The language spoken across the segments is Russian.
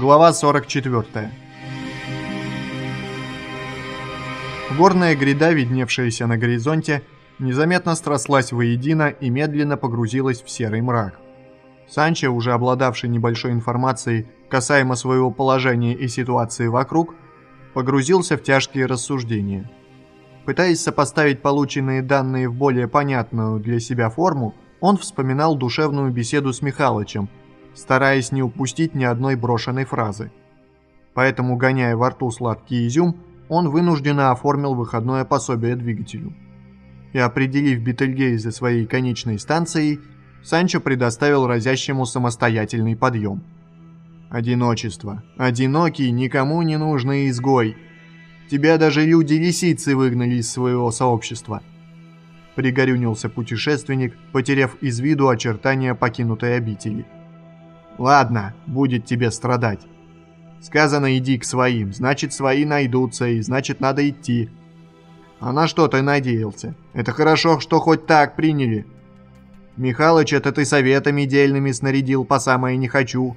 Глава 44. Горная гряда, видневшаяся на горизонте, незаметно срослась воедино и медленно погрузилась в серый мрак. Санчо, уже обладавший небольшой информацией касаемо своего положения и ситуации вокруг, погрузился в тяжкие рассуждения. Пытаясь сопоставить полученные данные в более понятную для себя форму, он вспоминал душевную беседу с Михалычем, стараясь не упустить ни одной брошенной фразы. Поэтому, гоняя во рту сладкий изюм, он вынужденно оформил выходное пособие двигателю. И определив Бетельгейзе своей конечной станцией, Санчо предоставил разящему самостоятельный подъем. Одиночество. Одинокий, никому не нужный изгой. Тебя даже люди-лисицы выгнали из своего сообщества. Пригорюнился путешественник, потеряв из виду очертания покинутой обители. Ладно, будет тебе страдать. Сказано, иди к своим, значит, свои найдутся, и значит, надо идти. А на что ты надеялся? Это хорошо, что хоть так приняли. Михалыч, это ты советами дельными снарядил по самое не хочу.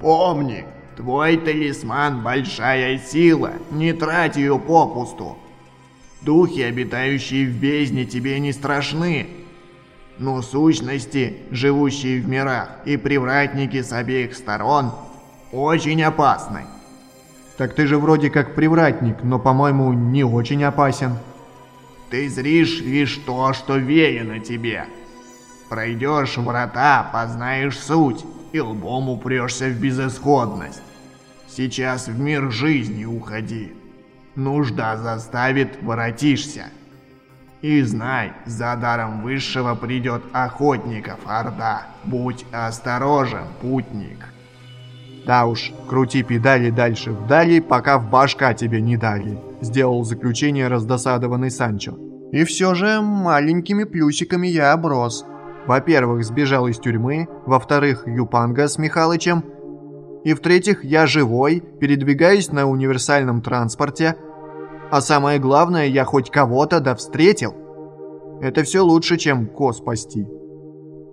Помни, твой талисман – большая сила, не трать ее попусту. Духи, обитающие в бездне, тебе не страшны. Но сущности, живущие в мирах, и привратники с обеих сторон, очень опасны. Так ты же вроде как привратник, но, по-моему, не очень опасен. Ты зришь лишь то, что веяно тебе. Пройдешь врата, познаешь суть, и лбом упрешься в безысходность. Сейчас в мир жизни уходи. Нужда заставит, воротишься. И знай, за даром высшего придет охотников орда. Будь осторожен, путник. Да уж, крути педали дальше вдали, пока в башка тебе не дали. Сделал заключение раздосадованный Санчо. И все же маленькими плюсиками я оброс. Во-первых, сбежал из тюрьмы, во-вторых, Юпанга с Михалычем, и в-третьих, я живой, передвигаюсь на универсальном транспорте, а самое главное, я хоть кого-то да встретил. Это все лучше, чем ко спасти.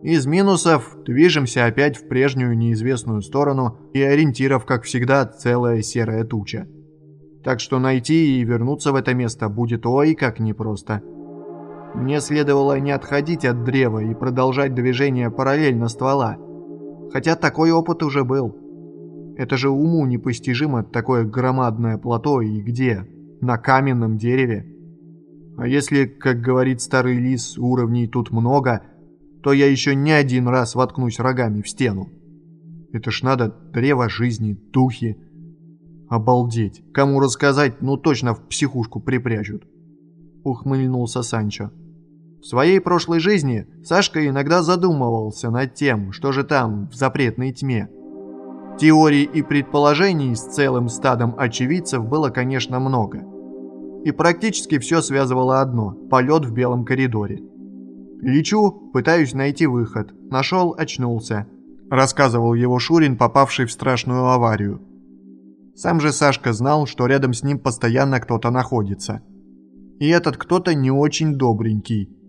Из минусов движемся опять в прежнюю неизвестную сторону, и ориентиров, как всегда, целая серая туча. Так что найти и вернуться в это место будет ой как непросто. Мне следовало не отходить от древа и продолжать движение параллельно ствола. Хотя такой опыт уже был. Это же уму непостижимо такое громадное плато и где? На каменном дереве. А если, как говорит старый лис, уровней тут много, то я еще не один раз воткнусь рогами в стену. Это ж надо древо жизни, духи. Обалдеть. Кому рассказать, ну точно в психушку припрячут. Ухмыльнулся Санчо. В своей прошлой жизни Сашка иногда задумывался над тем, что же там в запретной тьме. Теорий и предположений с целым стадом очевидцев было, конечно, много. И практически все связывало одно – полет в белом коридоре. Лечу, пытаюсь найти выход. Нашел, очнулся. Рассказывал его Шурин, попавший в страшную аварию. Сам же Сашка знал, что рядом с ним постоянно кто-то находится. И этот кто-то не очень добренький –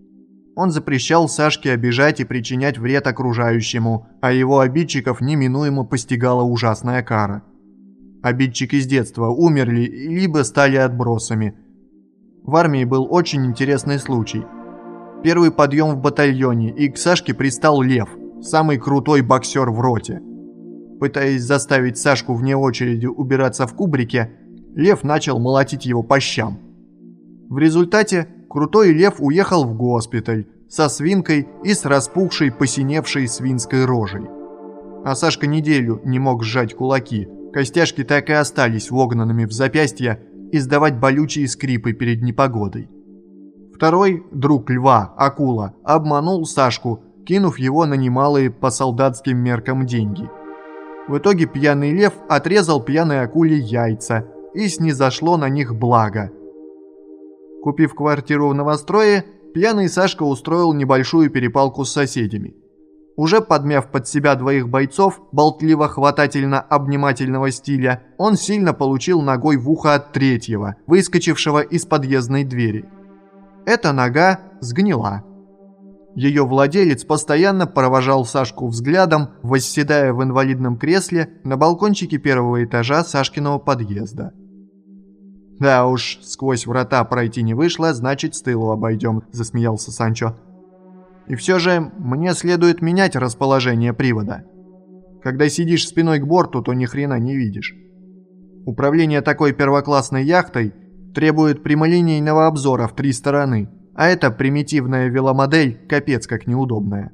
он запрещал Сашке обижать и причинять вред окружающему, а его обидчиков неминуемо постигала ужасная кара. Обидчики с детства умерли либо стали отбросами. В армии был очень интересный случай. Первый подъем в батальоне, и к Сашке пристал Лев, самый крутой боксер в роте. Пытаясь заставить Сашку вне очереди убираться в кубрике, Лев начал молотить его по щам. В результате крутой лев уехал в госпиталь со свинкой и с распухшей посиневшей свинской рожей. А Сашка неделю не мог сжать кулаки, костяшки так и остались вогнанными в запястья и сдавать болючие скрипы перед непогодой. Второй, друг льва, акула, обманул Сашку, кинув его на немалые по солдатским меркам деньги. В итоге пьяный лев отрезал пьяной акуле яйца, и снизошло на них благо – Купив квартиру в новострое, пьяный Сашка устроил небольшую перепалку с соседями. Уже подмяв под себя двоих бойцов, болтливо-хватательно-обнимательного стиля, он сильно получил ногой в ухо от третьего, выскочившего из подъездной двери. Эта нога сгнила. Ее владелец постоянно провожал Сашку взглядом, восседая в инвалидном кресле на балкончике первого этажа Сашкиного подъезда. «Да уж, сквозь врата пройти не вышло, значит, с тылу обойдем», – засмеялся Санчо. «И все же мне следует менять расположение привода. Когда сидишь спиной к борту, то ни хрена не видишь. Управление такой первоклассной яхтой требует прямолинейного обзора в три стороны – а эта примитивная веломодель капец как неудобная.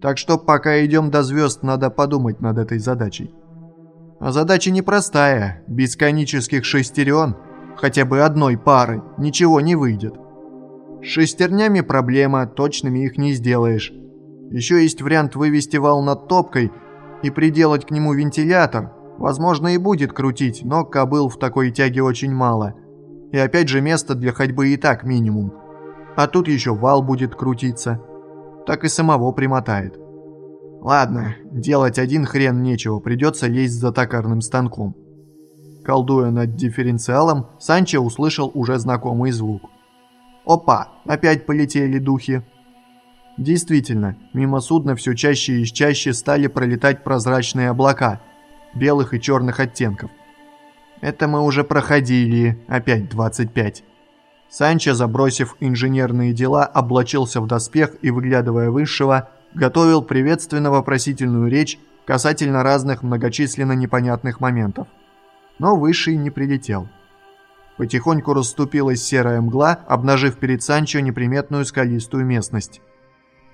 Так что пока идем до звезд, надо подумать над этой задачей. А задача непростая, без конических шестерен, хотя бы одной пары, ничего не выйдет. С шестернями проблема, точными их не сделаешь. Еще есть вариант вывести вал над топкой и приделать к нему вентилятор. Возможно и будет крутить, но кобыл в такой тяге очень мало. И опять же места для ходьбы и так минимум а тут еще вал будет крутиться. Так и самого примотает. Ладно, делать один хрен нечего, придется лезть за токарным станком. Колдуя над дифференциалом, Санчо услышал уже знакомый звук. Опа, опять полетели духи. Действительно, мимо судна все чаще и чаще стали пролетать прозрачные облака, белых и черных оттенков. Это мы уже проходили, опять 25. Санчо, забросив инженерные дела, облачился в доспех и, выглядывая высшего, готовил приветственно-вопросительную речь касательно разных многочисленно непонятных моментов. Но высший не прилетел. Потихоньку расступилась серая мгла, обнажив перед Санчо неприметную скалистую местность.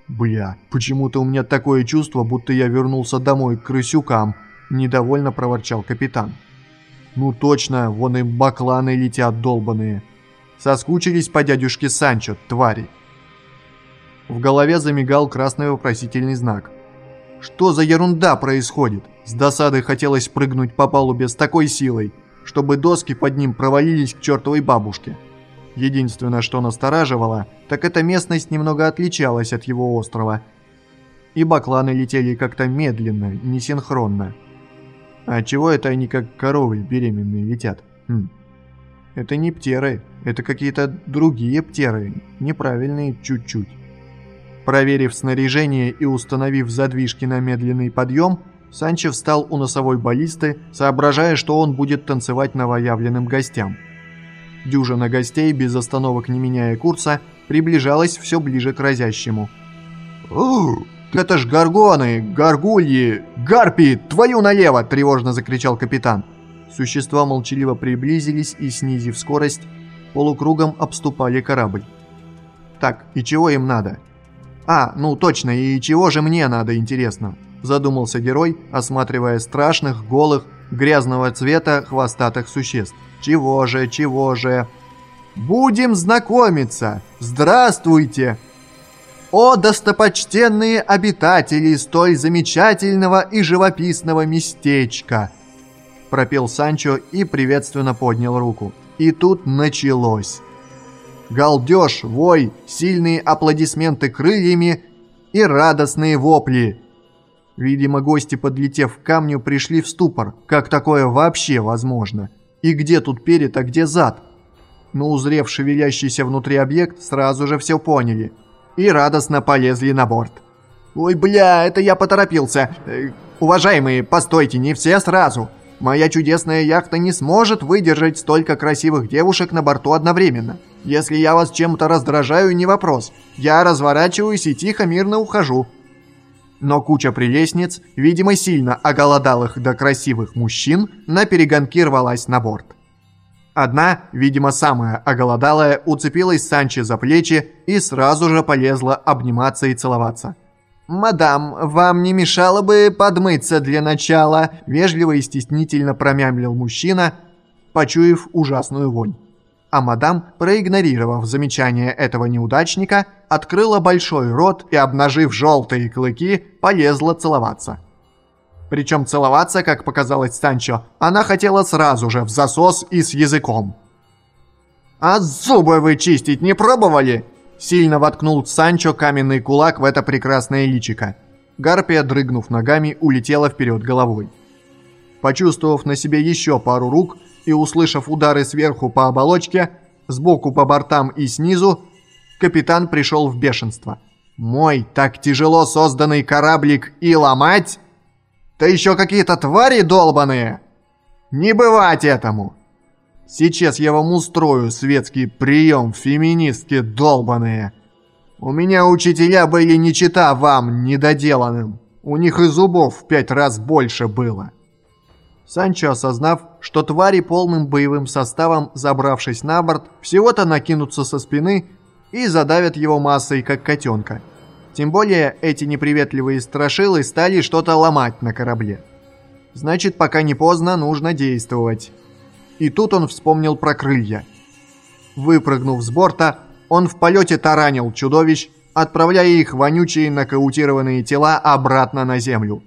«Бля, почему-то у меня такое чувство, будто я вернулся домой к крысюкам», – недовольно проворчал капитан. «Ну точно, вон и бакланы летят долбаные». Соскучились по дядюшке Санчо, твари. В голове замигал красный вопросительный знак. Что за ерунда происходит? С досадой хотелось прыгнуть по палубе с такой силой, чтобы доски под ним провалились к чертовой бабушке. Единственное, что настораживало, так эта местность немного отличалась от его острова. И бакланы летели как-то медленно, несинхронно. А чего это они как коровы беременные летят? Хм. Это не птеры, это какие-то другие птеры, неправильные чуть-чуть. Проверив снаряжение и установив задвижки на медленный подъем, Санчо встал у носовой баллисты, соображая, что он будет танцевать новоявленным гостям. Дюжина гостей, без остановок не меняя курса, приближалась все ближе к разящему. «Ух, это ж горгоны, горгульи, гарпии, твою налево!» – тревожно закричал капитан. Существа молчаливо приблизились и, снизив скорость, полукругом обступали корабль. Так, и чего им надо? А, ну точно, и чего же мне надо, интересно? Задумался герой, осматривая страшных, голых, грязного цвета хвостатых существ. Чего же, чего же? Будем знакомиться! Здравствуйте! О, достопочтенные обитатели столь замечательного и живописного местечка! пропел Санчо и приветственно поднял руку. И тут началось. Галдеж, вой, сильные аплодисменты крыльями и радостные вопли. Видимо, гости, подлетев к камню, пришли в ступор. Как такое вообще возможно? И где тут перед, а где зад? Но узрев шевелящийся внутри объект, сразу же все поняли. И радостно полезли на борт. «Ой, бля, это я поторопился. Э, уважаемые, постойте, не все сразу. Моя чудесная яхта не сможет выдержать столько красивых девушек на борту одновременно. Если я вас чем-то раздражаю, не вопрос. Я разворачиваюсь и тихо, мирно ухожу. Но куча прелестниц, видимо, сильно оголодалых до красивых мужчин, на перегонки рвалась на борт. Одна, видимо, самая оголодалая, уцепилась Санче за плечи и сразу же полезла обниматься и целоваться. «Мадам, вам не мешало бы подмыться для начала?» – вежливо и стеснительно промямлил мужчина, почуяв ужасную вонь. А мадам, проигнорировав замечание этого неудачника, открыла большой рот и, обнажив желтые клыки, полезла целоваться. Причем целоваться, как показалось Санчо, она хотела сразу же в засос и с языком. «А зубы вы чистить не пробовали?» Сильно воткнул Санчо каменный кулак в это прекрасное личико. Гарпия, дрыгнув ногами, улетела вперед головой. Почувствовав на себе еще пару рук и услышав удары сверху по оболочке, сбоку по бортам и снизу, капитан пришел в бешенство. Мой так тяжело созданный кораблик и ломать? Да еще какие-то твари долбаные! Не бывать этому! Сейчас я вам устрою светский прием, феминистки долбаные. У меня учителя были не чита вам, недоделанным. У них и зубов в пять раз больше было. Санчо, осознав, что твари полным боевым составом, забравшись на борт, всего-то накинутся со спины и задавят его массой, как котенка. Тем более эти неприветливые страшилы стали что-то ломать на корабле. Значит, пока не поздно, нужно действовать. И тут он вспомнил про крылья. Выпрыгнув с борта, он в полете таранил чудовищ, отправляя их вонючие нокаутированные тела обратно на землю.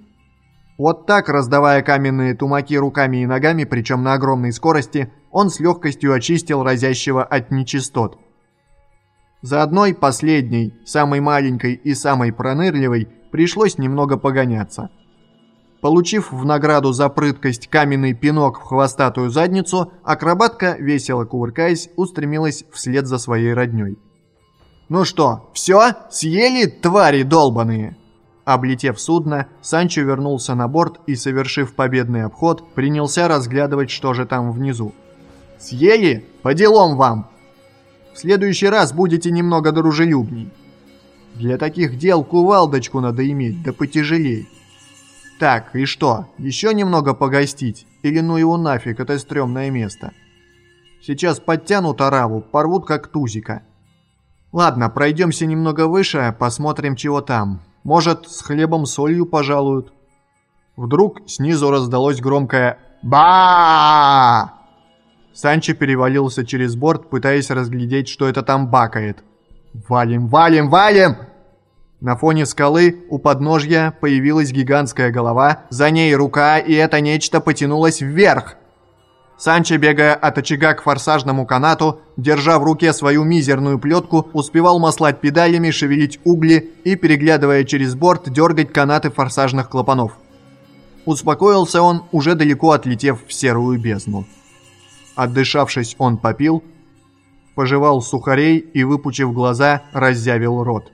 Вот так, раздавая каменные тумаки руками и ногами, причем на огромной скорости, он с легкостью очистил разящего от нечистот. За одной, последней, самой маленькой и самой пронырливой, пришлось немного погоняться. Получив в награду за прыткость каменный пинок в хвостатую задницу, акробатка, весело кувыркаясь, устремилась вслед за своей родней. «Ну что, все? Съели, твари долбаные?» Облетев судно, Санчо вернулся на борт и, совершив победный обход, принялся разглядывать, что же там внизу. «Съели? По делам вам!» В следующий раз будете немного дружелюбней. Для таких дел кувалдочку надо иметь, да потяжелей. Так, и что, еще немного погостить? Или ну его нафиг, это стрёмное место. Сейчас подтянут ораву, порвут как тузика. Ладно, пройдемся немного выше, посмотрим, чего там. Может, с хлебом солью пожалуют. Вдруг снизу раздалось громкое ба Санчо перевалился через борт, пытаясь разглядеть, что это там бакает. «Валим, валим, валим!» На фоне скалы у подножья появилась гигантская голова, за ней рука, и это нечто потянулось вверх. Санчо, бегая от очага к форсажному канату, держа в руке свою мизерную плетку, успевал маслать педалями, шевелить угли и, переглядывая через борт, дергать канаты форсажных клапанов. Успокоился он, уже далеко отлетев в серую бездну. Отдышавшись, он попил, пожевал сухарей и, выпучив глаза, раззявил рот.